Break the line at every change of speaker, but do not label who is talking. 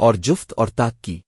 اور جفت اور تاک کی۔